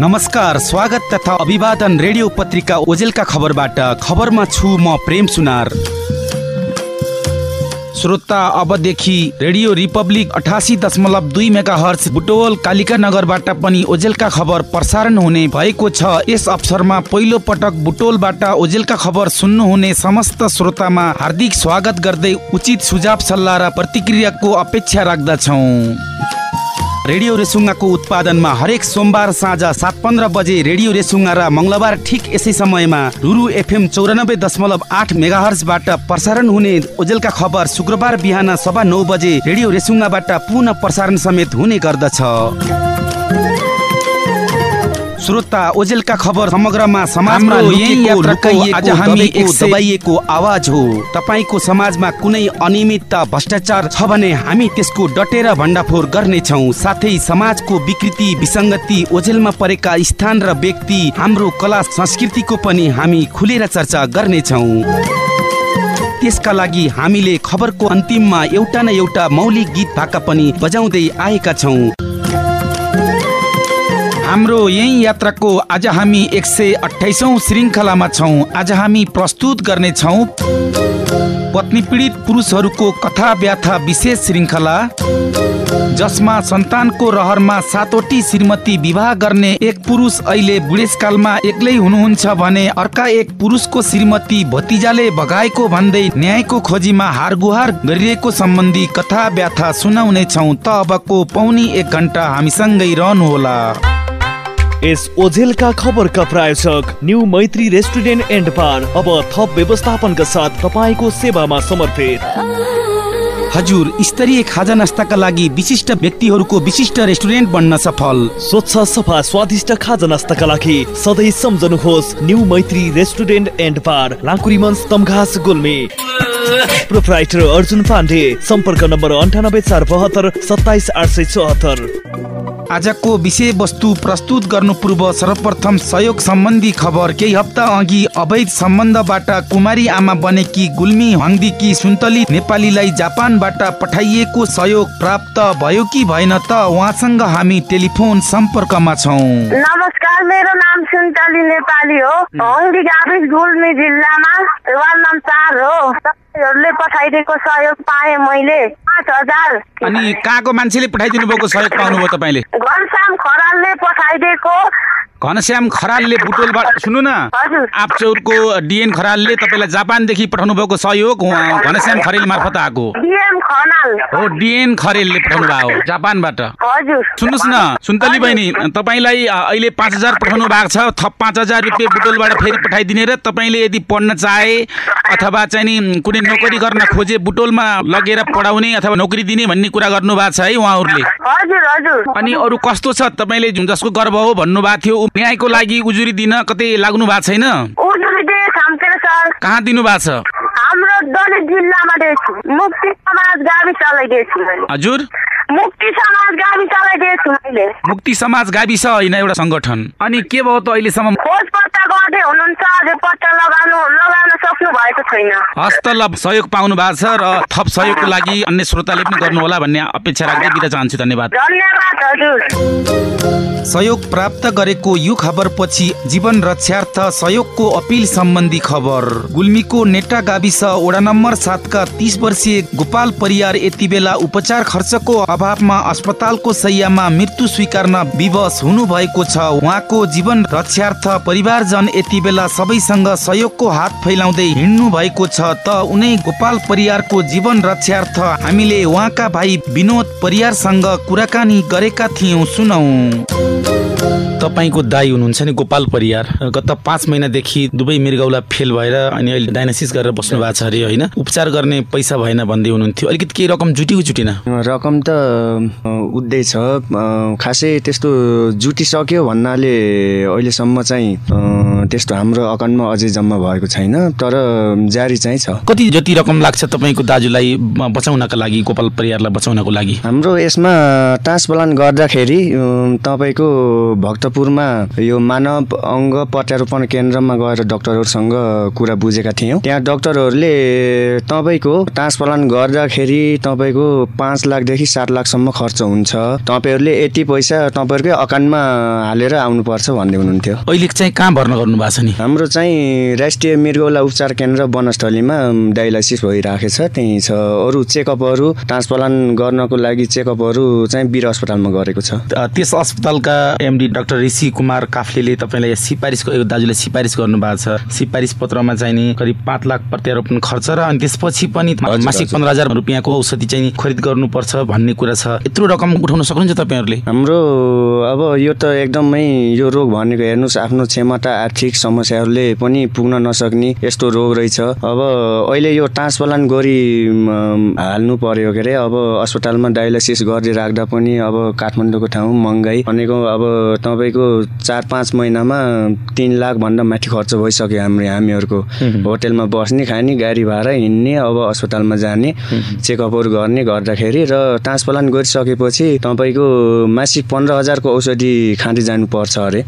नमस्कार स्वागत तथा अभिवादन रेडियो पत्रिका ओजेलका खबरबाट। खबरमा छु म प्रेम सुनार। श्रोता अबदेखि रेडियो रिपब्लिक अठासी दशमलव दुई मेगा हर्च बुटोल कालिका नगरबाट पनि ओजेलका खबर प्रसारण हुने भएको छ। यस अवसरमा पहिलो पटक बुटोलबाट ओजेलका खबर सुन्नुहुने समस्त श्रोतामा हार्दिक स्वागत गर्दै उचित सुझाव सल्लाह र प्रतिक्रियाको अपेक्षा राख्दछौँ। रेडियो रेसुङ्गाको उत्पादनमा हरेक सोमबार साँझ सात पन्ध्र बजे रेडियो रेसुङ्गा र मङ्गलबार ठिक यसै समयमा रुरु एफएम चौरानब्बे दशमलव आठ मेगाहर्सबाट प्रसारण हुने ओजेलका खबर शुक्रबार बिहान सभा नौ बजे रेडियो रेसुङ्गाबाट पुनः प्रसारण समेत हुने गर्दछ। श्रोता ओजेलका खबर समग्रमा समाजमा आज हामी एक दबाइएको आवाज हो। तपाईँको समाजमा कुनै अनियमितता भ्रष्टाचार छ भने हामी त्यसको डटेर भण्डाफोर गर्नेछौँ। साथै समाजको विकृति विसङ्गति ओझेलमा परेका स्थान र व्यक्ति हाम्रो कला संस्कृतिको पनि हामी खुलेर चर्चा गर्नेछौँ। त्यसका लागि हामीले खबरको अन्तिममा एउटा न एउटा मौलिक गीत भाका पनि बजाउँदै आएका छौँ। हाम्रो यही यात्राको आज हामी एक सय अठाइसौँ श्रृङ्खलामा छौँ। आज हामी प्रस्तुत गर्नेछौँ पत्नी पीडित पुरुषहरूको कथा व्याथा विशेष श्रृङ्खला जसमा सन्तानको रहरमा सातवटी श्रीमती विवाह गर्ने एक पुरुष अहिले बुढेसकालमा एक्लै हुनुहुन्छ भने अर्का एक पुरुषको श्रीमती भतिजाले भगाएको भन्दै न्यायको खोजीमा हारगुहार गरिरहेको सम्बन्धी कथा व्याथा सुनाउने छौँ त अबको पौनी एक घन्टा हामीसँगै रहनुहोला। यस ओझेलका खबरका प्रायोजक new Maitri restaurant and bar. अब थप व्यवस्थापनका साथ तपाईँको सेवामा समर्पित। हजुर स्तरीय खाजा नास्ताका लागि विशिष्ट व्यक्तिहरूको विशिष्ट रेस्टुरेन्ट बन्न सफल। स्वच्छ सफा स्वादिष्ट खाजा नास्ताका लागि सधैँ सम्झनुहोस् new Maitri restaurant and bar लाकुरीमन्स Tamghas Gulmi. Proprietor Arjun Pandey सम्पर्क नम्बर अन्ठानब्बे चार बहत्तर सत्ताइस आठ सय चौहत्तर। आजको विषयवस्तु प्रस्तुत गर्नु पूर्व सर्वप्रथम सहयोग सम्बन्धी खबर। केही हप्ता अघि अवैध सम्बन्धबाट कुमारी आमा बनेकी गुल्मी हङ्दीकी सुन्तली नेपालीलाई जापानबाट पठाइएको सहयोग प्राप्त भयो कि भएन त उहाँसँग हामी टेलिफोन सम्पर्कमा छौँ। नमस्कार मेरो नाम सुन्तली नेपाली हो। हङ्दी गाविस गुल्मी जिल्लामा वार्ड नम्बर चार हो। तपाईँहरूले पठाइदिएको सहयोग पाएँ मैले। पाँच हजार। अनि कहाँको मान्छेले पठाइदिनु भएको सहयोग पाउनुभयो तपाईँले? घनश्याम खरालले पठाइदिएको। घनश्याम खरालले बुटोलबाट सुन्नु न। आपचौरको डिएन खरालले तपाईँलाई जापानदेखि पठाउनु भएको सहयोग घनश्याम खरेल मार्फत आएको। हो डिएन खरेलले पठाउनु भएको हो जापानबाट। सुन्नुहोस् न सुन्तली बहिनी तपाईँलाई अहिले पाँच हजार पठाउनु भएको छ थप पाँच हजार रुपियाँ बुटोलबाट फेरि पठाइदिने र तपाईँले यदि पढ्न चाहे अथवा चाहिँ नि कुनै नोकरी गर्न खोजे बुटोलमा लगेर पढाउने अथवा नोकरी दिने भन्ने कुरा गर्नु भएको छ है उहाँहरूले। अनि अरू कस्तो छ? तपाईँले जसको गर्व हो भन्नुभएको थियो न्यायको लागि उजुरी दिन कतै लाग्नु भएको छैन? कहाँ दिनु भएको छ? हाम्रो दलित जिल्लामा दिएछु मुक्ति समाज हजुर। मुक्ति समाज गाविस चलाइदिएछु मैले। मुक्ति समाज गाविस होइन एउटा सङ्गठन। अनि के भयो त अहिलेसम्म? खोज गर्दै हुनुहुन्छ अझै पत्ता लगाउनु लगाउन सक्नु भएको छैन। हस्त ल सहयोग पाउनु भएको छ र थप सहयोगको लागि अन्य श्रोताले पनि गर्नुहोला भन्ने अपेक्षा राख्दै बिदा चाहन्छु धन्यवाद। धन्यवाद हजुर। सहयोग प्राप्त गरेको यो खबरपछि जीवन रक्षार्थ सहयोगको अपिल सम्बन्धी खबर। गुल्मीको नेटा गाविस वडा नम्बर सातका तीस वर्षीय गोपाल परियार यति बेला उपचार खर्चको अभावमा अस्पतालको शैयामा मृत्यु स्वीकार्न विवश हुनु भएको छ। उहाँको जीवन रक्षार्थ परिवारजन यति बेला सबैसँग सहयोगको हात फैलाउँदै हिँड्नु भएको छ त उनै गोपाल परियारको जीवन रक्षार्थ हामीले उहाँका भाइ विनोद परियारसँग कुराकानी गरेका थियौँ सुनौ। तपाईँको दाई हुनुहुन्छ नि गोपाल परियार। गत पाँच महिनादेखि दुवै मृगौला फेल भएर अनि अहिले डायनासिस गरेर बस्नु भएको छ अरे होइन। उपचार गर्ने पैसा भएन भन्दै हुनुहुन्थ्यो। अलिकति केही रकम जुट्यो कि जुटेन? रकम त उठ्दैछ खासै त्यस्तो जुटिसक्यो भन्नाले अहिलेसम्म चाहिँ त्यस्तो हाम्रो अकाउन्टमा अझै जम्मा भएको छैन तर जारी चाहिँ छ। कति जति रकम लाग्छ तपाईँको दाजुलाई बचाउनका लागि गोपाल परियारलाई बचाउनको लागि? हाम्रो यसमा ट्रान्सप्लान्ट गर्दाखेरि तपाईँको भक्तपुर भक्तपुरमा यो मानव अङ्ग प्रत्यारोपण केन्द्रमा गएर डक्टरहरूसँग कुरा बुझेका थियौँ। त्यहाँ डक्टरहरूले तपाईँको ट्रान्सप्लान्ट गर्दाखेरि तपाईँको पाँच लाखदेखि सात लाखसम्म खर्च हुन्छ। तपाईँहरूले यति पैसा तपाईँहरूकै अकाउन्टमा हालेर आउनुपर्छ भन्दै हुनुहुन्थ्यो। अहिले चाहिँ कहाँ भर्ना गर्नु भएको छ नि? हाम्रो चाहिँ राष्ट्रिय मृगौला उपचार केन्द्र वनस्थलीमा डायलाइसिस भइराखेको छ त्यहीँ छ। अरू चेकअपहरू ट्रान्सप्लान्ट गर्नको लागि चेकअपहरू चाहिँ वीर अस्पतालमा गरेको छ। त्यस अस्पतालका एमडी डाक्टर ऋषि कुमार काफ्लेले तपाईँलाई सिफारिसको यो दाजुले सिफारिस गर्नुभएको छ। सिफारिस पत्रमा चाहिँ नि करिब पाँच लाख प्रत्यारोपण खर्च र अनि त्यसपछि पनि मासिक। पन्ध्र हजार रुपियाँको औषधि चाहिँ खरिद गर्नुपर्छ भन्ने कुरा छ। यत्रो रकम उठाउन सक्नुहुन्छ तपाईँहरूले? हाम्रो अब यो त एकदमै यो रोग भनेको हेर्नुहोस् आफ्नो क्षमता आर्थिक समस्याहरूले पनि पुग्न नसक्ने यस्तो रोग रहेछ। अब अहिले यो ट्रान्सप्लान्ट गरी हाल्नु पर्यो के अरे अब अस्पतालमा डायलाइसिस गरिराख्दा पनि अब काठमाडौँको ठाउँ महँगाइ भनेको अब तपाईँको चार पाँच महिनामा तिन लाखभन्दा माथि खर्च भइसक्यो हाम्रो हामीहरूको। होटेलमा बस्ने खाने गाडी भाडा हिँड्ने अब अस्पतालमा जाने चेकअपहरू गर्ने गर्दाखेरि र ट्रान्सप्लान्ट गरिसकेपछि तपाईँको मासिक पन्ध्र हजारको औषधि खाँदै जानुपर्छ अरे।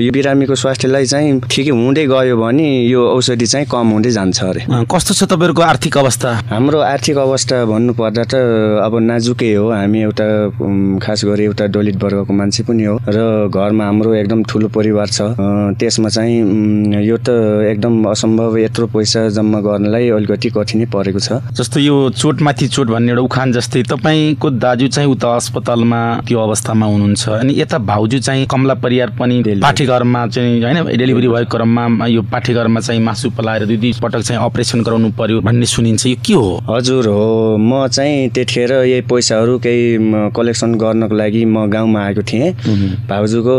यो बिरामीको स्वास्थ्यलाई चाहिँ ठिकै हुँदै गयो भने यो औषधि चाहिँ कम हुँदै जान्छ अरे। कस्तो छ तपाईँहरूको आर्थिक अवस्था? हाम्रो आर्थिक अवस्था भन्नुपर्दा त अब नाजुकै हो। हामी एउटा खास गरी एउटा दलित वर्गको मान्छे पनि हो र घरमा हाम्रो एकदम ठुलो परिवार छ। त्यसमा चाहिँ यो त एकदम असम्भव यत्रो पैसा जम्मा गर्नलाई अलिकति कठिनै परेको छ। जस्तो यो चोटमाथि चोट भन्ने एउटा उखान जस्तै तपाईँको दाजु चाहिँ उता अस्पतालमा त्यो अवस्थामा हुनुहुन्छ अनि यता भाउजू चाहिँ कमला परियार पनि पाठेघरमा चाहिँ होइन डेलिभरी भएको क्रममा यो पाठेघरमा चाहिँ मासु पलाएर दुई दुई पटक चाहिँ अपरेसन गराउनु पर्यो भन्ने सुनिन्छ। यो के हो? हजुर हो। म चाहिँ त्यतिखेर यही पैसाहरू केही कलेक्सन गर्नको लागि म गाउँमा आएको थिएँ। भाउजूको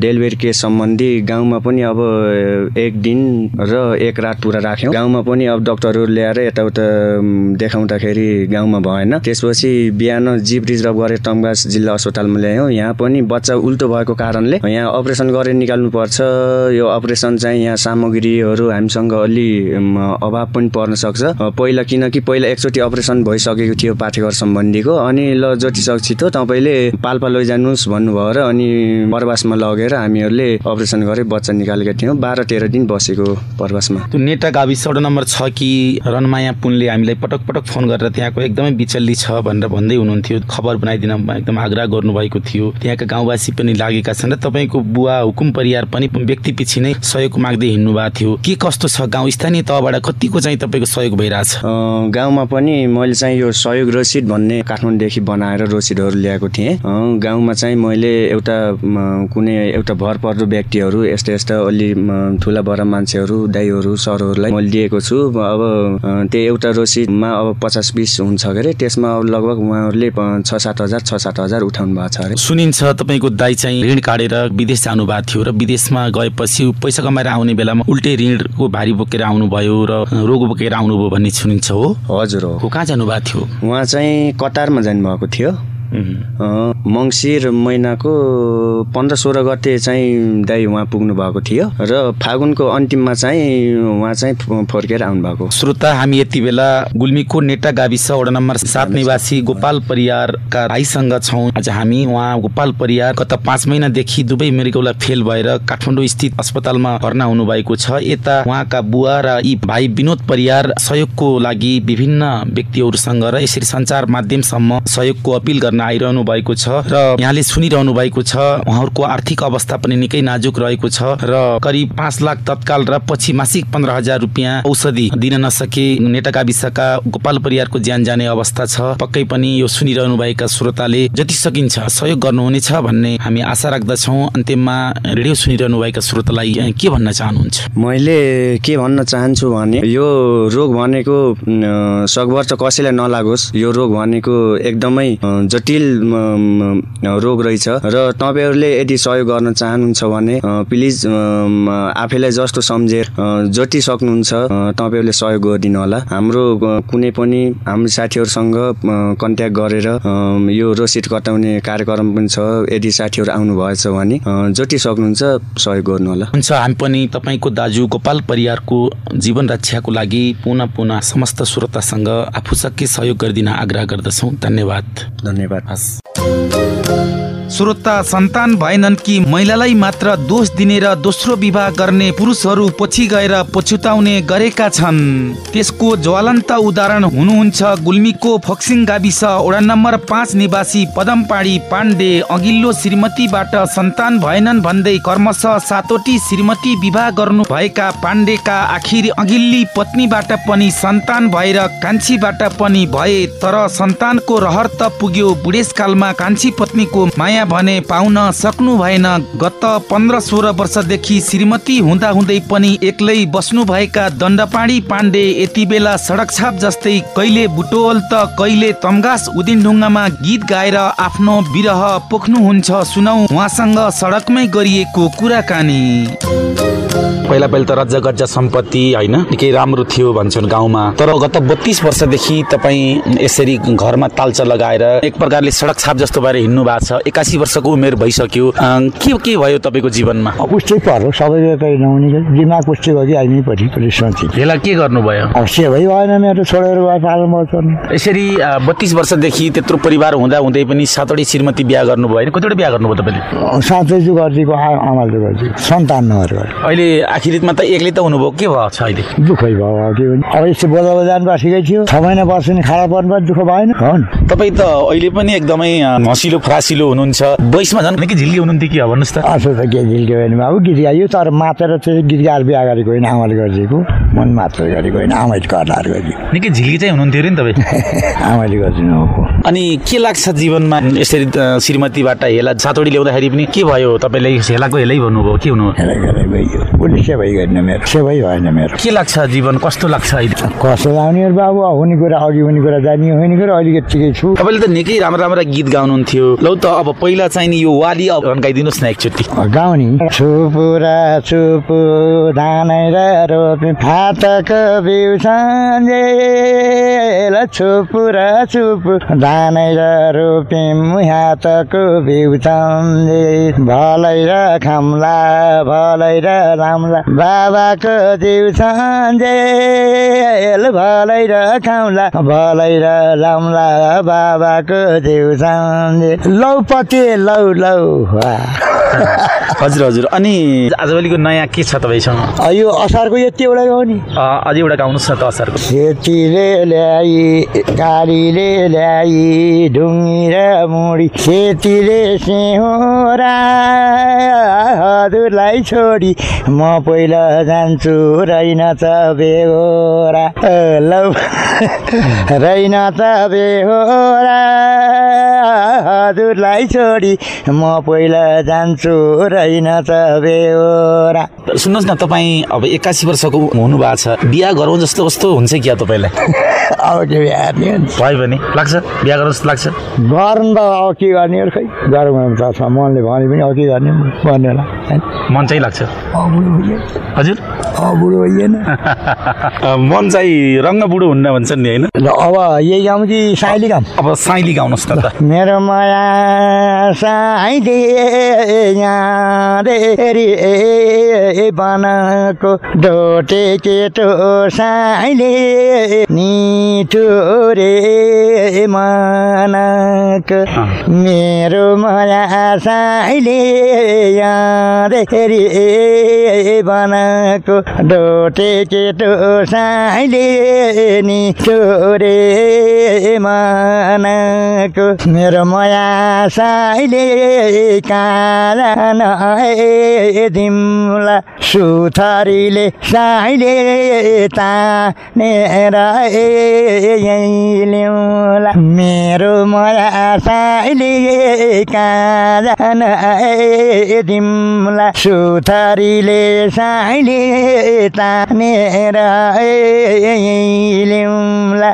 डेलिभरी केस सम्बन्धी गाउँमा पनि अब एक दिन र एक रात पुरा राख्यौँ। गाउँमा पनि अब डक्टरहरू ल्याएर यताउता देखाउँदाखेरि गाउँमा भएन। त्यसपछि बिहान जिप रिजर्भ गरेर तमगास जिल्ला अस्पतालमा ल्यायौँ। यहाँ पनि बच्चा उल्टो भएको कारणले यहाँ अपरेसन गरेर निकाल्नुपर्छ। यो अपरेसन चाहिँ यहाँ सामग्रीहरू हामीसँग अलि अभाव पनि पर्न सक्छ। पहिला किनकि पहिला एकचोटि अपरेसन भइसकेको थियो पाठेघर सम्बन्धीको। अनि ल जति सक्छ छिटो तपाईँले पाल्पा लैजानुहोस् भन्नुभयो र अनि प्रवासमा लगेर हामीहरूले अपरेसन गरेर बच्चा निकालेका थियौँ। बाह्र तेह्र दिन बसेको प्रवासमा। त्यो नेटा गाविस वडा नम्बर छ कि रनमाया पुनले हामीलाई पटक पटक फोन गरेर त्यहाँको एकदमै बिचल्ली छ भनेर भन्दै हुनुहुन्थ्यो। खबर बनाइदिन एकदम आग्रह गर्नुभएको थियो। त्यहाँका गाउँवासी पनि लागेका छन् र तपाईँको बुवा हुकुम परिवार पनि व्यक्ति पछि नै सहयोग माग्दै हिँड्नु भएको थियो। के कस्तो छ गाउँ? स्थानीय तहबाट कतिको चाहिँ तपाईँको सहयोग भइरहेछ? गाउँमा पनि मैले चाहिँ यो सहयोग रसिद भन्ने काठमाडौँदेखि बनाएर रसिदहरू ल्याएको थिएँ। गाउँमा चाहिँ मैले एउटा कुनै एउटा भरपर्दो व्यक्तिहरू यस्ता यस्ता अलि ठुला बडा मान्छेहरू दाईहरू सरहरूलाई मैले दिएको छु। अब त्यो एउटा रसिदमा अब पचास बिस हुन्छ के अरे त्यसमा अब लगभग उहाँहरूले छ सात हजार छ सात हजार उठाउनु भएको छ अरे। सुनिन्छ तपाईँको दाई चाहिँ ऋण काटेर विदेश जानु भएको थियो र विदेशमा गएपछि पैसा कमाएर आउने बेलामा उल्टै ऋणको भारी बोकेर आउनुभयो र रोग बोकेर आउनुभयो भन्ने सुनिन्छ हो। हजुर हो। कहाँ जानु भएको थियो? उहाँ चाहिँ कतारमा जानुभएको थियो? मङ्सिर महिनाको पन्ध्र सोह्र गते चाहिँ दाई उहाँ पुग्नु भएको थियो र फागुनको अन्तिममा चाहिँ उहाँ चाहिँ फर्केर आउनुभएको। श्रोता हामी यति बेला गुल्मीको नेटा गाविस वडा नम्बर सात निवासी गोपाल परियारका भाइसँग छौँ। आज हामी उहाँ गोपाल परियार गत पाँच महिनादेखि दुवै मेरिकौला फेल भएर काठमाडौँ स्थित अस्पतालमा भर्ना हुनुभएको छ। यता उहाँका बुवा र यी भाइ विनोद परियार सहयोगको लागि विभिन्न व्यक्तिहरूसँग र यसरी सञ्चार माध्यमसम्म सहयोगको अपिल गर्न आइरहनु भएको छ र यहाँले सुनिरहनु भएको छ उहाँहरूको आर्थिक अवस्था पनि निकै नाजुक रहेको छ र करिब पाँच लाख तत्काल र पछि मासिक पन्ध्र हजार रुपियाँ औषधि दिन नसके नेटा गाविसका गोपाल परिवारको ज्यान जाने अवस्था छ। पक्कै पनि यो सुनिरहनु भएका श्रोताले जति सकिन्छ सहयोग गर्नुहुनेछ भन्ने हामी आशा राख्दछौँ। अन्त्यमा रेडियो सुनिरहनु भएका श्रोतालाई के भन्न चाहनुहुन्छ? मैले के भन्न चाहन्छु भने यो रोग भनेको सकभर त कसैलाई नलागोस्। यो रोग भनेको एकदमै अ, जटिल रोग रहेछ। र तपाईँहरूले यदि सहयोग गर्न चाहनुहुन्छ भने प्लिज आफैलाई जस्तो सम्झेर जति सक्नुहुन्छ तपाईँहरूले सहयोग गरिदिनु होला। हाम्रो कुनै पनि हाम्रो साथीहरूसँग कन्ट्याक्ट गरेर यो रसिद कटाउने कार्यक्रम पनि छ। यदि साथीहरू आउनु भएछ भने जति सक्नुहुन्छ सहयोग गर्नु होला। हुन्छ हामी पनि तपाईँको दाजु गोपाल परिवारको जीवन रक्षाको लागि पुनः पुनः समस्त श्रोतासँग आफू सके सहयोग गरिदिन आग्रह गर्दछौँ। धन्यवाद। धन्यवाद। हस्। श्रोता सन्तान भएनन् कि महिलालाई मात्र दोष दिने र दोस्रो विवाह गर्ने पुरुषहरू पछि गएर पछुताउने गरेका छन्। त्यसको ज्वलन्त उदाहरण हुनुहुन्छ गुल्मीको फक्सिङ गाविस वडा नम्बर पाँच निवासी पदमपाडी पाण्डे अघिल्लो श्रीमतीबाट सन्तान भएनन् भन्दै कर्मश सातोटी श्रीमती विवाह गर्नु भएका पाण्डेका आखिर अघिल्ली पत्नीबाट पनि सन्तान भएर कान्छीबाट पनि भए तर सन्तानको रहर त पुग्यो बुढेसकालमा कान्छी पत्नीको माया भने पाउन सक्नु भएन। गत पन्ध्र सोह्र वर्षदेखि श्रीमती हुँदा हुँदै पनि एक्लै बस्नु भएका दण्डपाडी पाण्डे यति बेला सडक छाप जस्तै कहिले बुटोल त कहिले तमगास उदिनढुङ्गामा गीत गाएर आफ्नो विरह पोख्नुहुन्छ सुनौ। उहाँसँग सडकमै गरिएको कुराकानी। पहिला पहिला त रज्जा गज्जा सम्पत्ति होइन? निकै राम्रो थियो भन्छन् गाउँमा। तर गत बत्तिस वर्षदेखि तपाईँ यसरी घरमा तालचा लगाएर एक प्रकारले सडक छाप जस्तो भएर हिँड्नु भएको छ। एकासी वर्षको उमेर भइसक्यो। के के भयो तपाईँको जीवनमा? पुष्टि पर्यो सबैले दिमाग पुष्टि गरी आइनै पऱ्यो सोचे यसलाई के गर्नुभयो? सेवै भएन मेरो छोडेर यसरी बत्तिस वर्षदेखि त्यत्रो परिवार हुँदा हुँदै पनि सातवटै श्रीमती बिहा गर्नुभयो होइन? कतिवटा बिहा गर्नुभयो तपाईँले? चाहिँ गरिदिएको आमाले गरिदिएको सन्तान अहिले आखिरमा त एक्लै त हुनुभयो। के भयो छ अहिले? दुःखै भयो के अब यस्तो बोला जानु बसेकै थियो। छ महिना बस्यो नि खाना पर्नु पनि दुःख भएन। तपाईँ त अहिले पनि एकदमै हँसिलो फरासिलो हुनुहुन्छ। बैसमा झन् निकै झिल्ली हुनुहुन्थ्यो कि भन्नुहोस् त। असो त के झिल्क्यो भने अब गीत गायो तर मातेर चाहिँ गीत गाएर बिहा गरेको होइन आमाले गरिदिएको। मन मात्र गरेको होइन आमाले कर्लाएर गरिदियो। निकै झिल्की चाहिँ हुनुहुन्थ्यो अरे नि तपाईँ? आमाले गरिदिनु हो। अनि के लाग्छ जीवनमा? यसरी श्रीमतीबाट हेला सातवडी ल्याउँदाखेरि पनि के भयो? तपाईँले हेलाको हेलै भन्नुभयो के हुनु गइयो। उसले सेवै गरेन मेरो? सेवै भएन मेरो? के लाग्छ जीवन? कस्तो लाग्छ अहिले? कस्तो लाउनेहरू बाबु हुने कुरा अघि हुने कुरा जाने हुने कुरा अहिले यत्तिकै छु। तपाईँले त निकै राम्रा राम्रा गीत गाउनुहुन्थ्यो। लौ त अब पहिला चाहिँ नि यो वाली अब गाइदिनुहोस् न एकचोटि। गाउने? छुपुरा चुपु धानै र रोपे हातको बिउ सन्जेल छुपुरा चुपु धानै र रोप्यौँ हातको बिउ सन्जे भलै र खाम्ला भलै र बाबाको दिउ सन्जेल भलै र खाम्ला भलै र राम्ला बाबाको दिउ सन्जे लौ पते लौ लौ हजुर हजुर। अनि आजभोलिको नयाँ के छ तपाईँसँग? यो असारको यति एउटा हो नि। अ, अझै एउटा गाउनुहोस् न त असारको। खेतीले ल्याई कालीले ल्याई ढुङ्गी र मुडी खेतीले सिहोरा हजुरलाई छोडी। म पहिला जान्छु रैन त बेहोरा। लौ। रैन त बेहोरा। हजुरलाई छोडी म पहिला जान्छु रैन त बेहोरा। सुन्नुहोस् न तपाईँ अब एक्कासी वर्षको हुनुभएको छ। बिहा गरौँ जस्तो कस्तो हुन्छ क्या तपाईँलाई? अब के हुन्छ। भयो भने लाग्छ? बिहा गरौँ जस्तो लाग्छ? गर्नु त अब के गर्ने खै गरौँ मनले भने पनि अब के गर्ने? भन्ने होला? मन चाहिँ लाग्छ। हजुर? बुढो अ, मन चाहिँ रङ्ग बुढो हुन्न भन्छन् नि होइन? ल अब यही गाउँ कि साइली गाउँ? अब साइली गाउनुहोस् न त मेरो माया साइली यहाँ रे बनाएको डोटे केटो साइले निठो रे मनको। मेरो माया साइले यहाँ रे बनाएको डोटे केटो साइले निठो रे मनको। मेरो माया साइले काला नहे दिमला। सुथरीले साइले तानेर ल्याउला मेरो माया साइले काला नहे दिमला। सुथरीले साइले तानेर ल्याउला